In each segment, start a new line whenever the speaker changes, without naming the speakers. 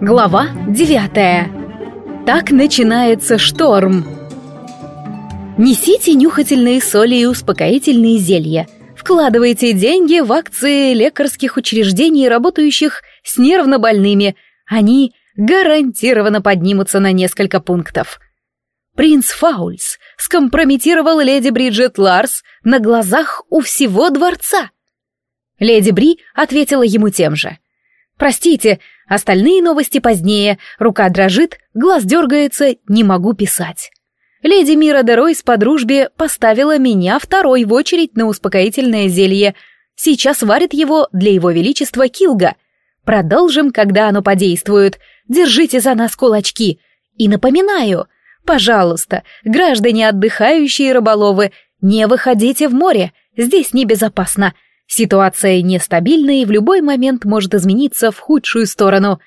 Глава девятая. Так начинается шторм. Несите нюхательные соли и успокоительные зелья. Вкладывайте деньги в акции лекарских учреждений, работающих с нервнобольными. Они гарантированно поднимутся на несколько пунктов. Принц Фаульс скомпрометировал леди Бриджит Ларс на глазах у всего дворца. Леди Бри ответила ему тем же. «Простите, Остальные новости позднее. Рука дрожит, глаз дергается, не могу писать. Леди Мира Деройс по дружбе поставила меня второй в очередь на успокоительное зелье. Сейчас варит его для его величества Килга. Продолжим, когда оно подействует. Держите за нас кулачки. И напоминаю, пожалуйста, граждане отдыхающие рыболовы, не выходите в море, здесь небезопасно. Ситуация нестабильна и в любой момент может измениться в худшую сторону.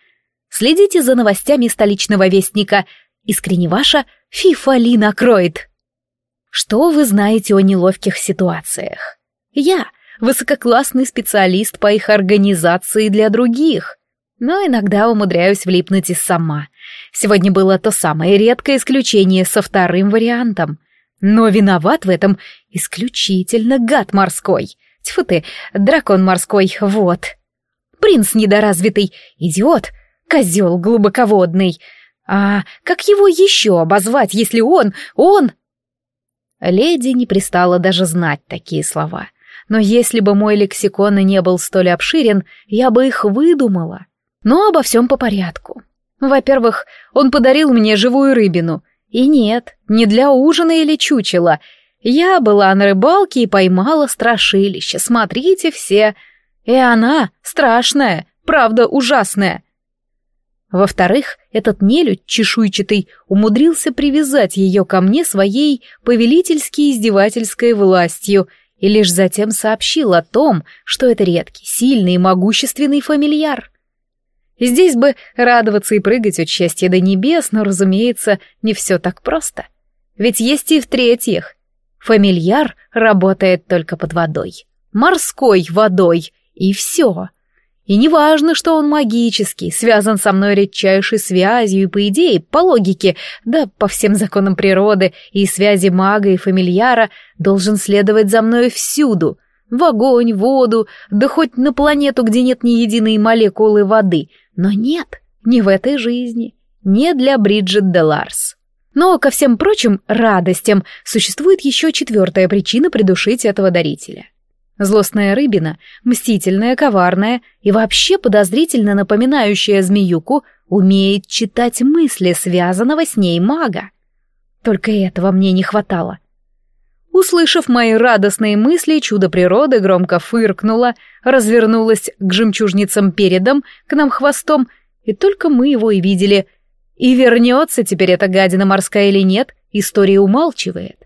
Следите за новостями столичного вестника. Искренне ваша Фифали накроет. Что вы знаете о неловких ситуациях? Я высококлассный специалист по их организации для других, но иногда умудряюсь влипнуть и сама. Сегодня было то самое редкое исключение со вторым вариантом. Но виноват в этом исключительно гад морской — Тьфу ты, дракон морской, вот. Принц недоразвитый, идиот, козел глубоководный. А как его еще обозвать, если он, он... Леди не пристала даже знать такие слова. Но если бы мой лексикон и не был столь обширен, я бы их выдумала. Но обо всем по порядку. Во-первых, он подарил мне живую рыбину. И нет, не для ужина или чучела — я была на рыбалке и поймала страшилище, смотрите все. И она страшная, правда ужасная. Во-вторых, этот нелюдь чешуйчатый умудрился привязать ее ко мне своей повелительски-издевательской властью и лишь затем сообщил о том, что это редкий, сильный и могущественный фамильяр. Здесь бы радоваться и прыгать от счастья до небес, но, разумеется, не все так просто. Ведь есть и в-третьих — Фамильяр работает только под водой. Морской водой. И все. И не важно, что он магический, связан со мной редчайшей связью и, по идее, по логике, да по всем законам природы и связи мага и фамильяра, должен следовать за мной всюду. В огонь, в воду, да хоть на планету, где нет ни единой молекулы воды. Но нет, не в этой жизни, не для Бриджит Деларс. Но, ко всем прочим радостям, существует еще четвертая причина придушить этого дарителя. Злостная рыбина, мстительная, коварная и вообще подозрительно напоминающая змеюку, умеет читать мысли связанного с ней мага. Только этого мне не хватало. Услышав мои радостные мысли, чудо природы громко фыркнуло, развернулось к жемчужницам передом, к нам хвостом, и только мы его и видели — и вернется теперь эта гадина морская или нет, история умалчивает.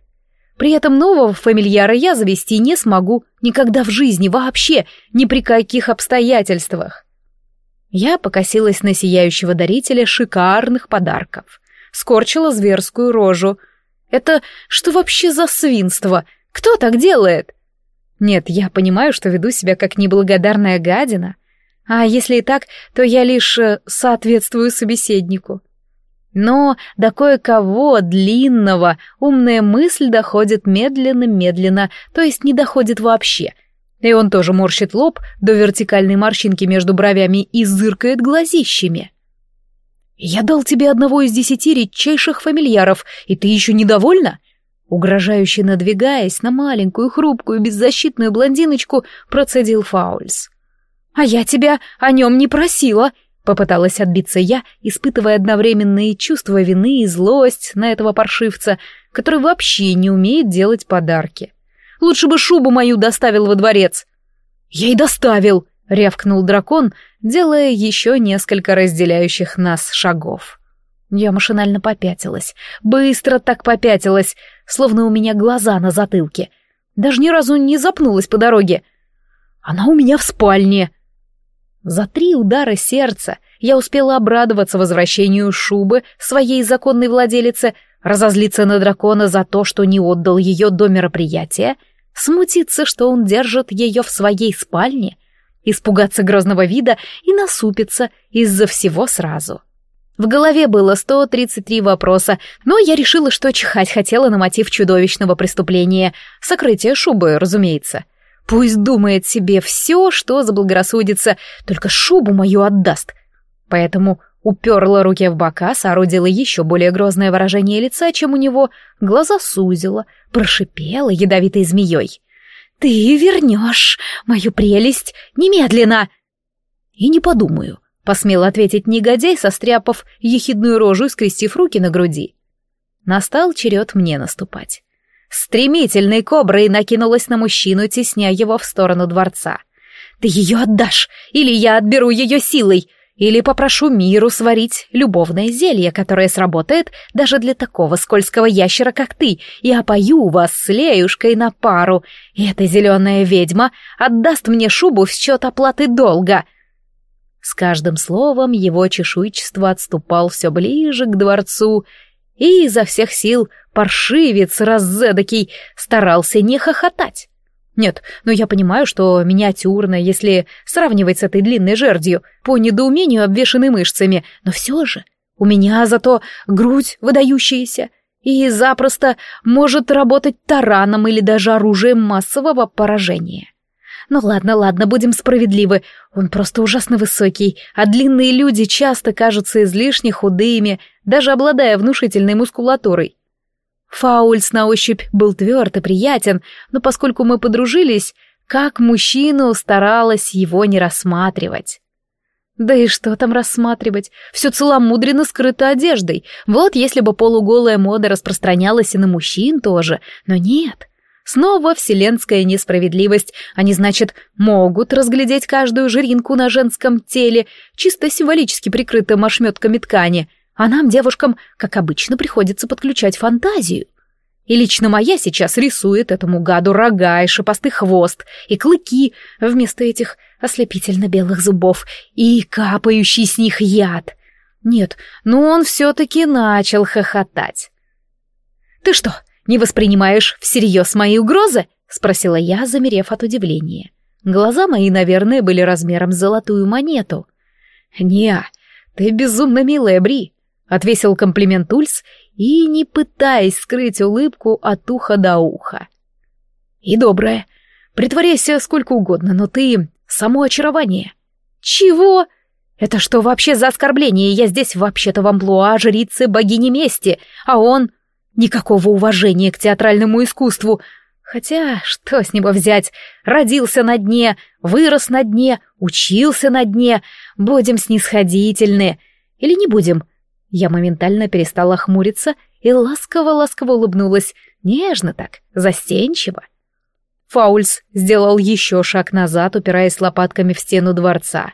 При этом нового фамильяра я завести не смогу никогда в жизни, вообще, ни при каких обстоятельствах. Я покосилась на сияющего дарителя шикарных подарков. Скорчила зверскую рожу. Это что вообще за свинство? Кто так делает? Нет, я понимаю, что веду себя как неблагодарная гадина. А если и так, то я лишь э, соответствую собеседнику. Но до кое-кого длинного умная мысль доходит медленно-медленно, то есть не доходит вообще. И он тоже морщит лоб до вертикальной морщинки между бровями и зыркает глазищами. «Я дал тебе одного из десяти редчайших фамильяров, и ты еще недовольна?» Угрожающе надвигаясь на маленькую, хрупкую, беззащитную блондиночку, процедил Фаульс. «А я тебя о нем не просила!» Попыталась отбиться я, испытывая одновременные чувства вины и злость на этого паршивца, который вообще не умеет делать подарки. Лучше бы шубу мою доставил во дворец. Я и доставил, рявкнул дракон, делая еще несколько разделяющих нас шагов. Я машинально попятилась, быстро так попятилась, словно у меня глаза на затылке. Даже ни разу не запнулась по дороге. Она у меня в спальне. За три удара сердца я успела обрадоваться возвращению шубы своей законной владелице, разозлиться на дракона за то, что не отдал ее до мероприятия, смутиться, что он держит ее в своей спальне, испугаться грозного вида и насупиться из-за всего сразу. В голове было 133 вопроса, но я решила, что чихать хотела на мотив чудовищного преступления. Сокрытие шубы, разумеется. Пусть думает себе все, что заблагорассудится, только шубу мою отдаст. Поэтому уперла руки в бока, соорудила еще более грозное выражение лица, чем у него, глаза сузила, прошипела ядовитой змеей. «Ты вернешь мою прелесть немедленно!» «И не подумаю», — посмел ответить негодяй, состряпав ехидную рожу и скрестив руки на груди. Настал черед мне наступать. Стремительной коброй накинулась на мужчину, тесня его в сторону дворца. «Ты ее отдашь, или я отберу ее силой!» Или попрошу миру сварить любовное зелье, которое сработает даже для такого скользкого ящера, как ты, и опою вас с Леюшкой на пару. И эта зеленая ведьма отдаст мне шубу в счет оплаты долга». С каждым словом его чешуйчество отступал все ближе к дворцу, и изо всех сил паршивец раззедокий старался не хохотать. Нет, но я понимаю, что миниатюрная, если сравнивать с этой длинной жердью, по недоумению обвешанной мышцами, но все же у меня зато грудь выдающаяся и запросто может работать тараном или даже оружием массового поражения. Ну ладно, ладно, будем справедливы. Он просто ужасно высокий, а длинные люди часто кажутся излишне худыми, даже обладая внушительной мускулатурой. Фаульс на ощупь был тверд и приятен, но поскольку мы подружились, как мужчину старалась его не рассматривать. Да и что там рассматривать? Все целомудренно скрыто одеждой. Вот если бы полуголая мода распространялась и на мужчин тоже, но нет. Снова вселенская несправедливость. Они, значит, могут разглядеть каждую жиринку на женском теле, чисто символически прикрытым ошметками ткани, а нам, девушкам, как обычно, приходится подключать фантазию. И лично моя сейчас рисует этому гаду рога и шипастый хвост, и клыки вместо этих ослепительно-белых зубов, и капающий с них яд. Нет, ну он все-таки начал хохотать. «Ты что, не воспринимаешь всерьез мои угрозы?» — спросила я, замерев от удивления. Глаза мои, наверное, были размером с золотую монету. «Не, ты безумно милая, Бри. Отвесил комплимент Ульс и не пытаясь скрыть улыбку от уха до уха. «И добрая. Притворяйся сколько угодно, но ты — само очарование». «Чего? Это что вообще за оскорбление? Я здесь вообще-то в амплуа жрицы богини мести, а он... Никакого уважения к театральному искусству. Хотя, что с него взять? Родился на дне, вырос на дне, учился на дне. Будем снисходительны. Или не будем?» Я моментально перестала хмуриться и ласково-ласково улыбнулась, нежно так, застенчиво. Фаульс сделал еще шаг назад, упираясь лопатками в стену дворца.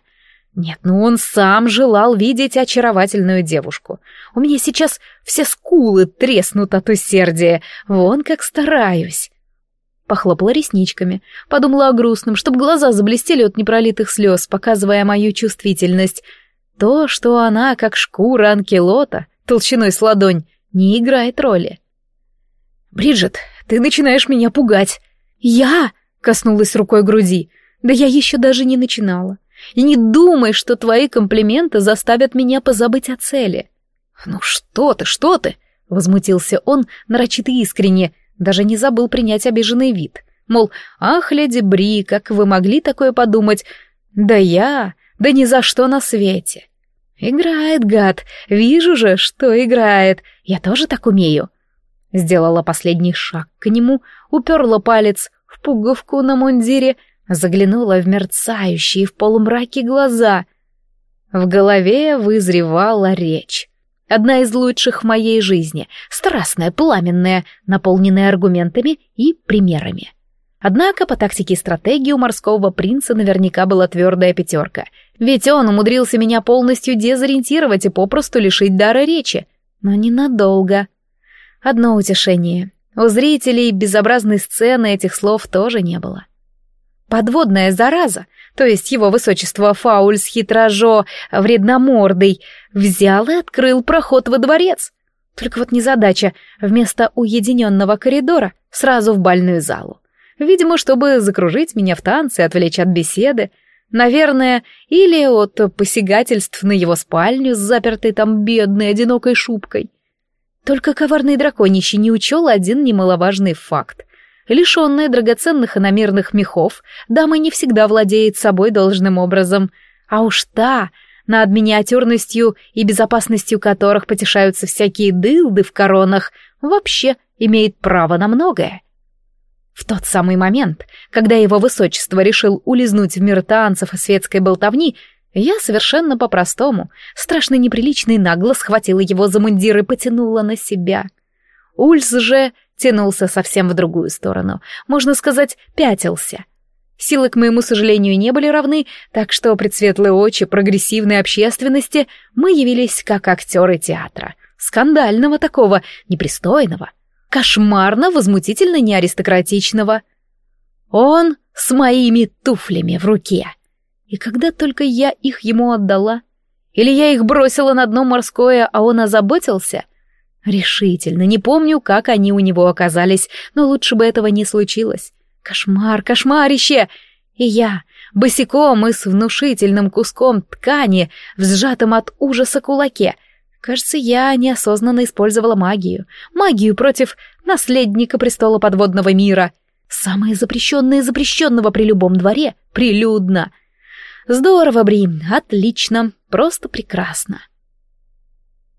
Нет, ну он сам желал видеть очаровательную девушку. У меня сейчас все скулы треснут от усердия, вон как стараюсь. Похлопала ресничками, подумала о грустном, чтобы глаза заблестели от непролитых слез, показывая мою чувствительность — то, что она, как шкура анкелота, толщиной с ладонь, не играет роли. «Бриджит, ты начинаешь меня пугать!» «Я?» — коснулась рукой груди. «Да я еще даже не начинала. И не думай, что твои комплименты заставят меня позабыть о цели». «Ну что ты, что ты?» — возмутился он нарочито искренне, даже не забыл принять обиженный вид. Мол, ах, леди Бри, как вы могли такое подумать? Да я, да ни за что на свете. Играет, гад, вижу же, что играет. Я тоже так умею. Сделала последний шаг к нему, уперла палец в пуговку на мундире, заглянула в мерцающие в полумраке глаза. В голове вызревала речь. Одна из лучших в моей жизни, страстная, пламенная, наполненная аргументами и примерами. Однако по тактике и стратегии у морского принца наверняка была твердая пятерка, ведь он умудрился меня полностью дезориентировать и попросту лишить дара речи. Но ненадолго. Одно утешение. У зрителей безобразной сцены этих слов тоже не было. Подводная зараза, то есть его высочество Фаульс хитражо вредномордый, взял и открыл проход во дворец. Только вот незадача, вместо уединенного коридора сразу в бальную залу. Видимо, чтобы закружить меня в танце и отвлечь от беседы. Наверное, или от посягательств на его спальню с запертой там бедной одинокой шубкой. Только коварный драконище не учел один немаловажный факт. Лишенная драгоценных иномерных мехов, дама не всегда владеет собой должным образом. А уж та, над миниатюрностью и безопасностью которых потешаются всякие дылды в коронах, вообще имеет право на многое. В тот самый момент, когда его высочество решил улизнуть в мир танцев и светской болтовни, я совершенно по-простому, страшно неприлично и нагло схватила его за мундир и потянула на себя. Ульс же тянулся совсем в другую сторону, можно сказать, пятился. Силы, к моему сожалению, не были равны, так что пред светлые очи прогрессивной общественности мы явились как актеры театра. Скандального такого, непристойного — кошмарно, возмутительно неаристократичного. Он с моими туфлями в руке. И когда только я их ему отдала, или я их бросила на дно морское, а он озаботился, решительно не помню, как они у него оказались, но лучше бы этого не случилось. Кошмар, кошмарище! И я, босиком и с внушительным куском ткани, в сжатом от ужаса кулаке, Кажется, я неосознанно использовала магию. Магию против наследника престола подводного мира. Самое запрещенное запрещенного при любом дворе. Прилюдно. Здорово, Бри, отлично, просто прекрасно.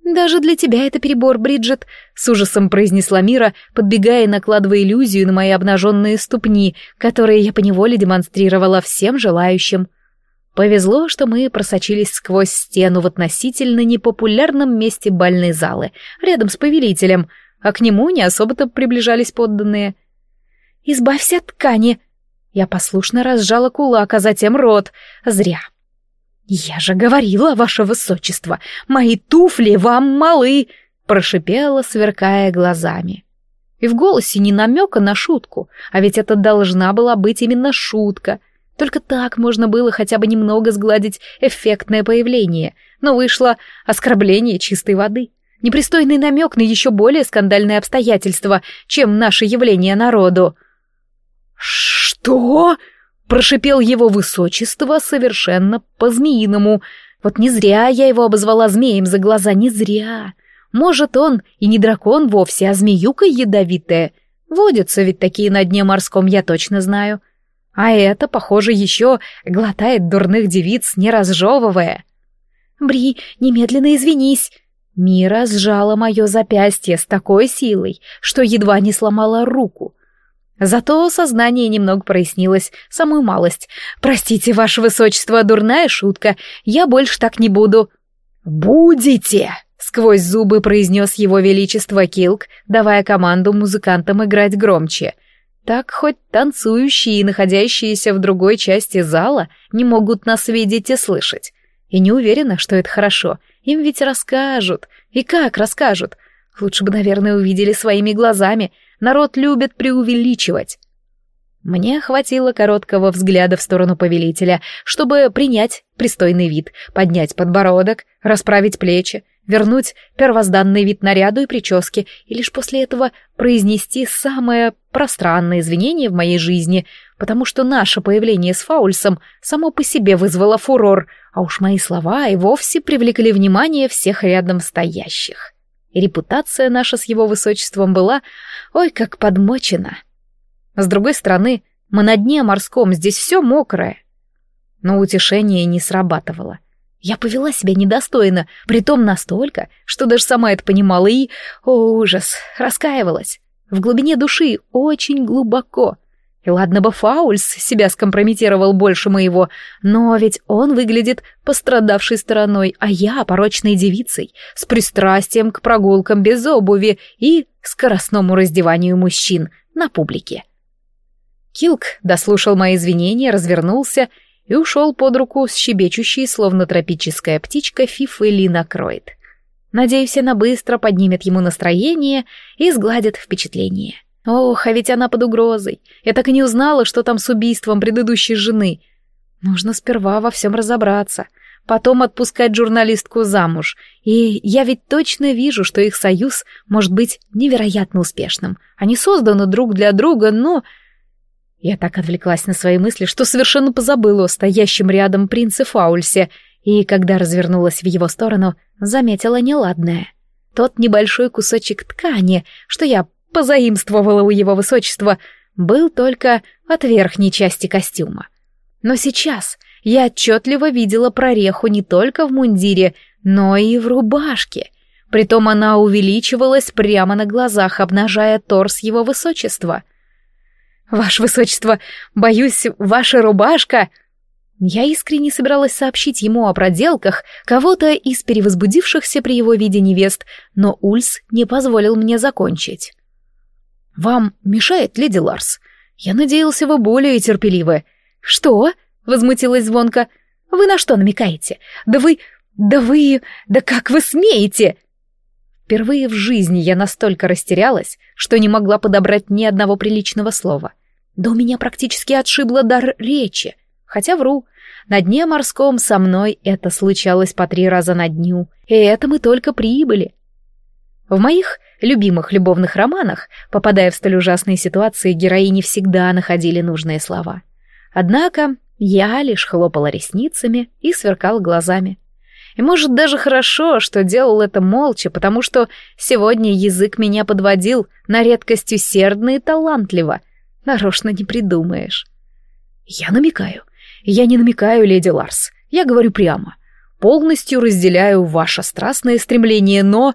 «Даже для тебя это перебор, Бриджит», — с ужасом произнесла Мира, подбегая и накладывая иллюзию на мои обнаженные ступни, которые я поневоле демонстрировала всем желающим. Повезло, что мы просочились сквозь стену в относительно непопулярном месте бальной залы, рядом с повелителем, а к нему не особо-то приближались подданные. «Избавься от ткани!» Я послушно разжала кулак, а затем рот. Зря. «Я же говорила, ваше высочество, мои туфли вам малы!» прошипела, сверкая глазами. И в голосе не намека на шутку, а ведь это должна была быть именно шутка — только так можно было хотя бы немного сгладить эффектное появление, но вышло оскорбление чистой воды. Непристойный намек на еще более скандальные обстоятельства, чем наше явление народу. «Что?» — прошипел его высочество совершенно по-змеиному. Вот не зря я его обозвала змеем за глаза, не зря. Может, он и не дракон вовсе, а змеюка ядовитая. Водятся ведь такие на дне морском, я точно знаю. — а это, похоже, еще глотает дурных девиц, не разжевывая. «Бри, немедленно извинись!» Мира сжала мое запястье с такой силой, что едва не сломала руку. Зато сознание немного прояснилось, самую малость. «Простите, ваше высочество, дурная шутка, я больше так не буду». «Будете!» — сквозь зубы произнес его величество Килк, давая команду музыкантам играть громче — так хоть танцующие и находящиеся в другой части зала не могут нас видеть и слышать. И не уверена, что это хорошо. Им ведь расскажут. И как расскажут? Лучше бы, наверное, увидели своими глазами. Народ любит преувеличивать. Мне хватило короткого взгляда в сторону повелителя, чтобы принять пристойный вид, поднять подбородок, расправить плечи, вернуть первозданный вид наряду и прически, и лишь после этого произнести самое пространное извинение в моей жизни, потому что наше появление с Фаульсом само по себе вызвало фурор, а уж мои слова и вовсе привлекли внимание всех рядом стоящих. Репутация наша с его высочеством была, ой, как подмочена. С другой стороны, мы на дне морском, здесь все мокрое. Но утешение не срабатывало. Я повела себя недостойно, притом настолько, что даже сама это понимала и, о ужас, раскаивалась. В глубине души очень глубоко. И ладно бы Фаульс себя скомпрометировал больше моего, но ведь он выглядит пострадавшей стороной, а я порочной девицей, с пристрастием к прогулкам без обуви и скоростному раздеванию мужчин на публике. Килк дослушал мои извинения, развернулся и ушел под руку с щебечущей, словно тропическая птичка, Фифы Лина Кроид. Надеюсь, она быстро поднимет ему настроение и сгладит впечатление. Ох, а ведь она под угрозой. Я так и не узнала, что там с убийством предыдущей жены. Нужно сперва во всем разобраться, потом отпускать журналистку замуж. И я ведь точно вижу, что их союз может быть невероятно успешным. Они созданы друг для друга, но Я так отвлеклась на свои мысли, что совершенно позабыла о стоящем рядом принце Фаульсе, и, когда развернулась в его сторону, заметила неладное. Тот небольшой кусочек ткани, что я позаимствовала у его высочества, был только от верхней части костюма. Но сейчас я отчетливо видела прореху не только в мундире, но и в рубашке. Притом она увеличивалась прямо на глазах, обнажая торс его высочества — «Ваше высочество, боюсь, ваша рубашка...» Я искренне собиралась сообщить ему о проделках кого-то из перевозбудившихся при его виде невест, но Ульс не позволил мне закончить. «Вам мешает, леди Ларс? Я надеялся, вы более терпеливы». «Что?» — возмутилась звонко. «Вы на что намекаете? Да вы... да вы... да как вы смеете?» Впервые в жизни я настолько растерялась, что не могла подобрать ни одного приличного слова. Да у меня практически отшибло дар речи. Хотя вру, на дне морском со мной это случалось по три раза на дню, и это мы только прибыли. В моих любимых любовных романах, попадая в столь ужасные ситуации, героини всегда находили нужные слова. Однако я лишь хлопала ресницами и сверкала глазами. И может даже хорошо, что делал это молча, потому что сегодня язык меня подводил на редкость усердно и талантливо. Нарочно не придумаешь. Я намекаю. Я не намекаю, леди Ларс. Я говорю прямо. Полностью разделяю ваше страстное стремление, но...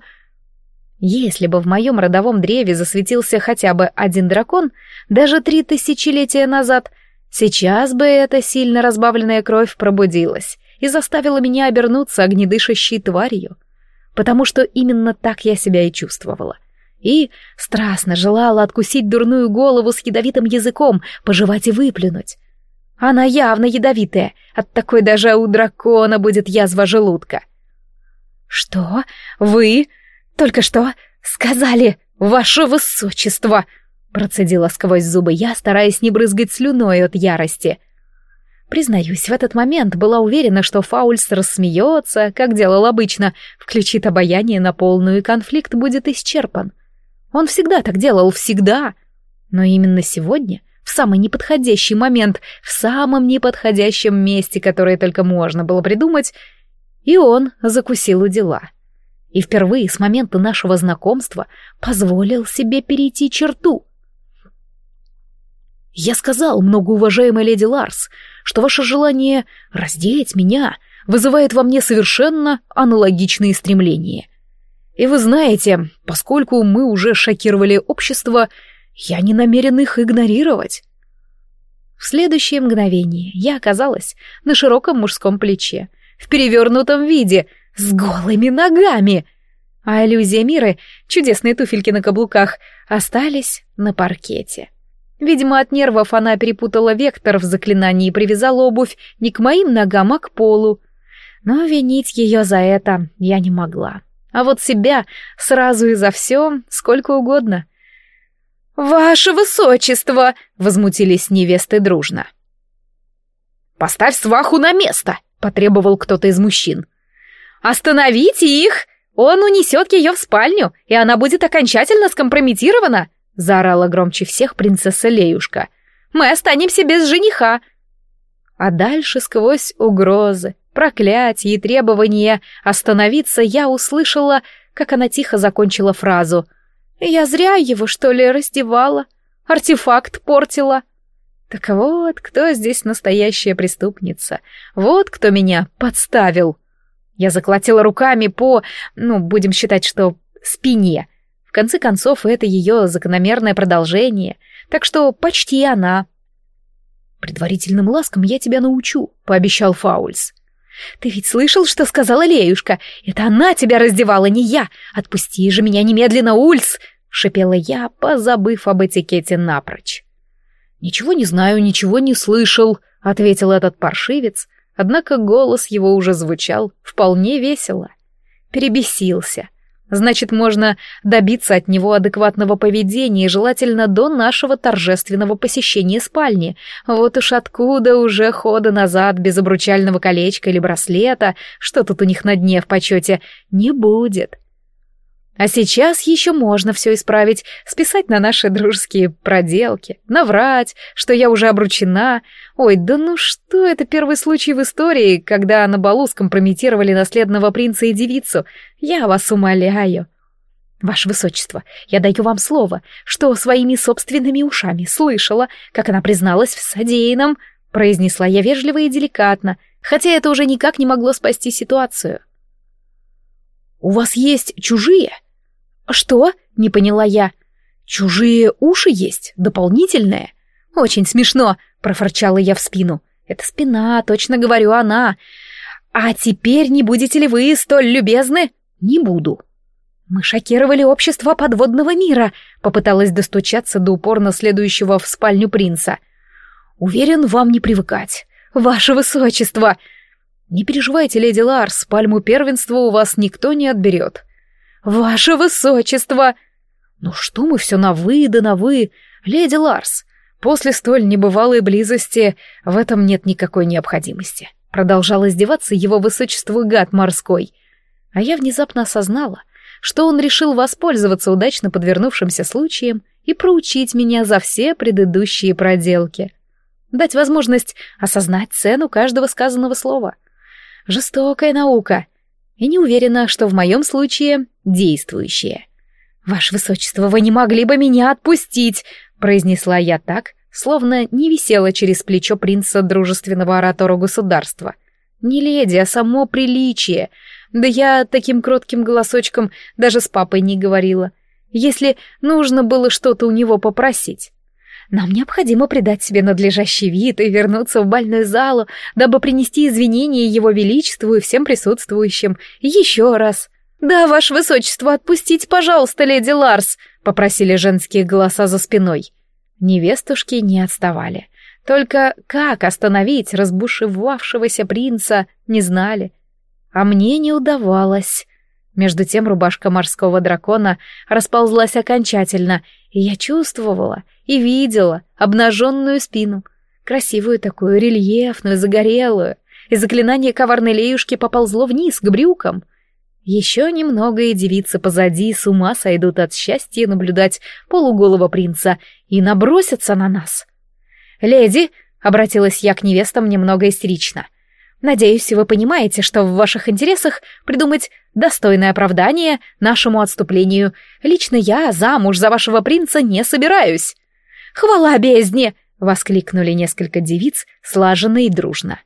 Если бы в моем родовом древе засветился хотя бы один дракон, даже три тысячелетия назад, сейчас бы эта сильно разбавленная кровь пробудилась и заставила меня обернуться огнедышащей тварью, потому что именно так я себя и чувствовала. И страстно желала откусить дурную голову с ядовитым языком, пожевать и выплюнуть. Она явно ядовитая, от такой даже у дракона будет язва желудка. «Что? Вы только что сказали, ваше высочество!» Процедила сквозь зубы я, стараясь не брызгать слюной от ярости. Признаюсь, в этот момент была уверена, что Фаульс рассмеется, как делал обычно, включит обаяние на полную, и конфликт будет исчерпан. Он всегда так делал, всегда. Но именно сегодня, в самый неподходящий момент, в самом неподходящем месте, которое только можно было придумать, и он закусил у дела. И впервые с момента нашего знакомства позволил себе перейти черту. «Я сказал, многоуважаемая леди Ларс, что ваше желание раздеть меня вызывает во мне совершенно аналогичные стремления. И вы знаете, поскольку мы уже шокировали общество, я не намерен их игнорировать. В следующее мгновение я оказалась на широком мужском плече, в перевернутом виде, с голыми ногами. А иллюзия Миры, чудесные туфельки на каблуках, остались на паркете. Видимо, от нервов она перепутала вектор в заклинании и привязала обувь не к моим ногам, а к полу. Но винить ее за это я не могла. А вот себя сразу и за все сколько угодно. «Ваше высочество!» — возмутились невесты дружно. «Поставь сваху на место!» — потребовал кто-то из мужчин. «Остановите их! Он унесет ее в спальню, и она будет окончательно скомпрометирована!» заорала громче всех принцесса Леюшка. «Мы останемся без жениха!» А дальше сквозь угрозы, проклятия и требования остановиться я услышала, как она тихо закончила фразу. «Я зря его, что ли, раздевала? Артефакт портила?» Так вот, кто здесь настоящая преступница? Вот кто меня подставил. Я заколотила руками по, ну, будем считать, что спине, в конце концов, это ее закономерное продолжение, так что почти она. «Предварительным ласкам я тебя научу», — пообещал Фаульс. «Ты ведь слышал, что сказала Леюшка? Это она тебя раздевала, не я! Отпусти же меня немедленно, Ульс!» — шипела я, позабыв об этикете напрочь. «Ничего не знаю, ничего не слышал», — ответил этот паршивец, однако голос его уже звучал вполне весело. Перебесился — Значит, можно добиться от него адекватного поведения, желательно до нашего торжественного посещения спальни. Вот уж откуда уже хода назад без обручального колечка или браслета, что тут у них на дне в почете, не будет. А сейчас еще можно все исправить, списать на наши дружеские проделки, наврать, что я уже обручена. Ой, да ну что это первый случай в истории, когда на балу скомпрометировали наследного принца и девицу? Я вас умоляю. Ваше Высочество, я даю вам слово, что своими собственными ушами слышала, как она призналась в содеянном, произнесла я вежливо и деликатно, хотя это уже никак не могло спасти ситуацию. «У вас есть чужие?» «Что?» — не поняла я. «Чужие уши есть, дополнительные?» «Очень смешно», — профорчала я в спину. «Это спина, точно говорю, она. А теперь не будете ли вы столь любезны?» «Не буду». «Мы шокировали общество подводного мира», — попыталась достучаться до упорно следующего в спальню принца. «Уверен, вам не привыкать. Ваше высочество!» «Не переживайте, леди Ларс, пальму первенства у вас никто не отберет. «Ваше высочество!» «Ну что мы все на «вы» да на «вы», леди Ларс? После столь небывалой близости в этом нет никакой необходимости». Продолжал издеваться его высочество гад морской. А я внезапно осознала, что он решил воспользоваться удачно подвернувшимся случаем и проучить меня за все предыдущие проделки. Дать возможность осознать цену каждого сказанного слова. Жестокая наука — и не уверена, что в моем случае действующее. «Ваше Высочество, вы не могли бы меня отпустить!» — произнесла я так, словно не висела через плечо принца дружественного оратора государства. Не леди, а само приличие. Да я таким кротким голосочком даже с папой не говорила. Если нужно было что-то у него попросить. Нам необходимо придать себе надлежащий вид и вернуться в бальную залу, дабы принести извинения его величеству и всем присутствующим. Еще раз. «Да, ваше высочество, отпустите, пожалуйста, леди Ларс», — попросили женские голоса за спиной. Невестушки не отставали. Только как остановить разбушевавшегося принца, не знали. А мне не удавалось. Между тем рубашка морского дракона расползлась окончательно, и я чувствовала и видела обнаженную спину, красивую такую, рельефную, загорелую, и заклинание коварной леюшки поползло вниз, к брюкам. Еще немного, и девицы позади с ума сойдут от счастья наблюдать полуголого принца и набросятся на нас. «Леди», — обратилась я к невестам немного истерично, — Надеюсь, вы понимаете, что в ваших интересах придумать достойное оправдание нашему отступлению. Лично я замуж за вашего принца не собираюсь. Хвала бездне! воскликнули несколько девиц, слаженно и дружно.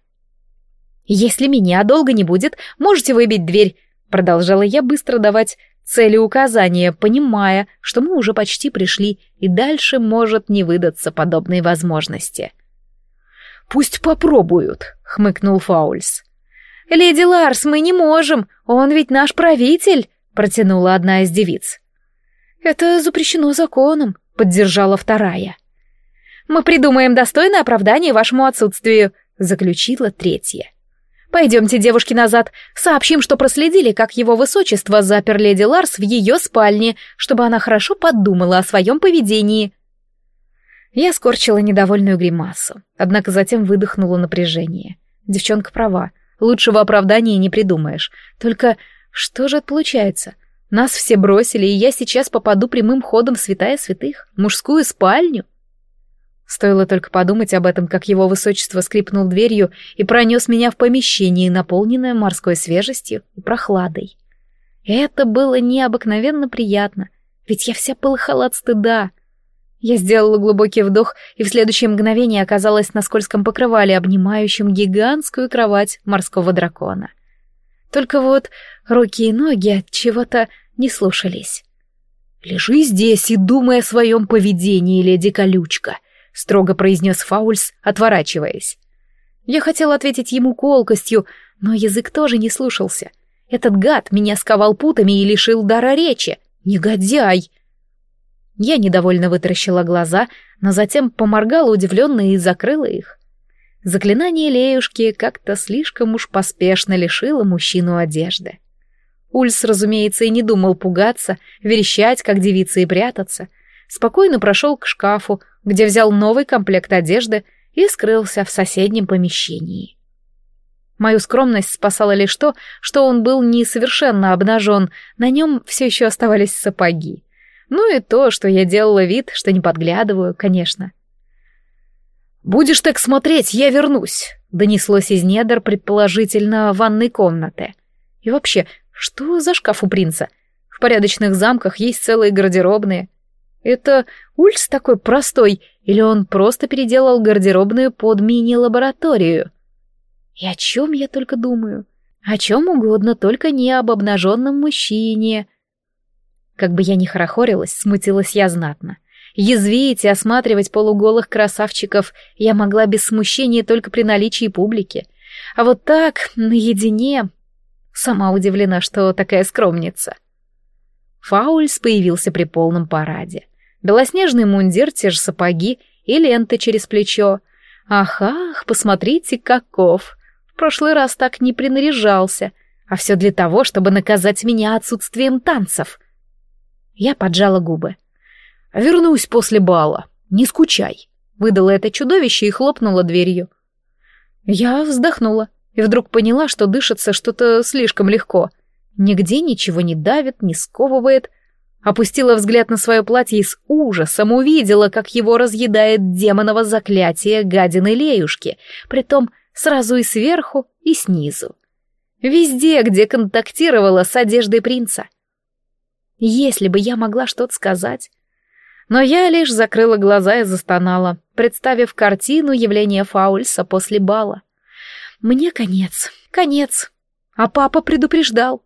Если меня долго не будет, можете выбить дверь, продолжала я быстро давать цели указания, понимая, что мы уже почти пришли, и дальше может не выдаться подобной возможности. «Пусть попробуют», — хмыкнул Фаульс. «Леди Ларс, мы не можем, он ведь наш правитель», — протянула одна из девиц. «Это запрещено законом», — поддержала вторая. «Мы придумаем достойное оправдание вашему отсутствию», — заключила третья. «Пойдемте, девушки, назад, сообщим, что проследили, как его высочество запер леди Ларс в ее спальне, чтобы она хорошо подумала о своем поведении». Я скорчила недовольную гримасу, однако затем выдохнула напряжение. Девчонка права, лучшего оправдания не придумаешь. Только что же это получается? Нас все бросили, и я сейчас попаду прямым ходом в святая святых, мужскую спальню. Стоило только подумать об этом, как его высочество скрипнул дверью и пронес меня в помещение, наполненное морской свежестью и прохладой. Это было необыкновенно приятно, ведь я вся полыхала от стыда — я сделала глубокий вдох и в следующее мгновение оказалась на скользком покрывале, обнимающем гигантскую кровать морского дракона. Только вот руки и ноги от чего-то не слушались. «Лежи здесь и думай о своем поведении, леди Колючка», — строго произнес Фаульс, отворачиваясь. Я хотела ответить ему колкостью, но язык тоже не слушался. Этот гад меня сковал путами и лишил дара речи. Негодяй! Я недовольно вытаращила глаза, но затем поморгала удивленно и закрыла их. Заклинание Леюшки как-то слишком уж поспешно лишило мужчину одежды. Ульс, разумеется, и не думал пугаться, верещать, как девица, и прятаться. Спокойно прошел к шкафу, где взял новый комплект одежды и скрылся в соседнем помещении. Мою скромность спасала лишь то, что он был не совершенно обнажен, на нем все еще оставались сапоги. Ну и то, что я делала вид, что не подглядываю, конечно. «Будешь так смотреть, я вернусь», — донеслось из недр, предположительно, ванной комнаты. И вообще, что за шкаф у принца? В порядочных замках есть целые гардеробные. Это Ульс такой простой, или он просто переделал гардеробную под мини-лабораторию? И о чем я только думаю? О чем угодно, только не об обнаженном мужчине. Как бы я ни хорохорилась, смутилась я знатно. Язвить и осматривать полуголых красавчиков я могла без смущения только при наличии публики. А вот так, наедине... Сама удивлена, что такая скромница. Фаульс появился при полном параде. Белоснежный мундир, те же сапоги и лента через плечо. Ах, ах, посмотрите, каков! В прошлый раз так не принаряжался, а все для того, чтобы наказать меня отсутствием танцев. Я поджала губы. «Вернусь после бала, не скучай», — выдала это чудовище и хлопнула дверью. Я вздохнула и вдруг поняла, что дышится что-то слишком легко. Нигде ничего не давит, не сковывает. Опустила взгляд на свое платье и с ужасом увидела, как его разъедает демоново заклятие гадины Леюшки, притом сразу и сверху, и снизу. Везде, где контактировала с одеждой принца. Если бы я могла что-то сказать. Но я лишь закрыла глаза и застонала, представив картину явления Фаульса после бала. Мне конец, конец. А папа предупреждал.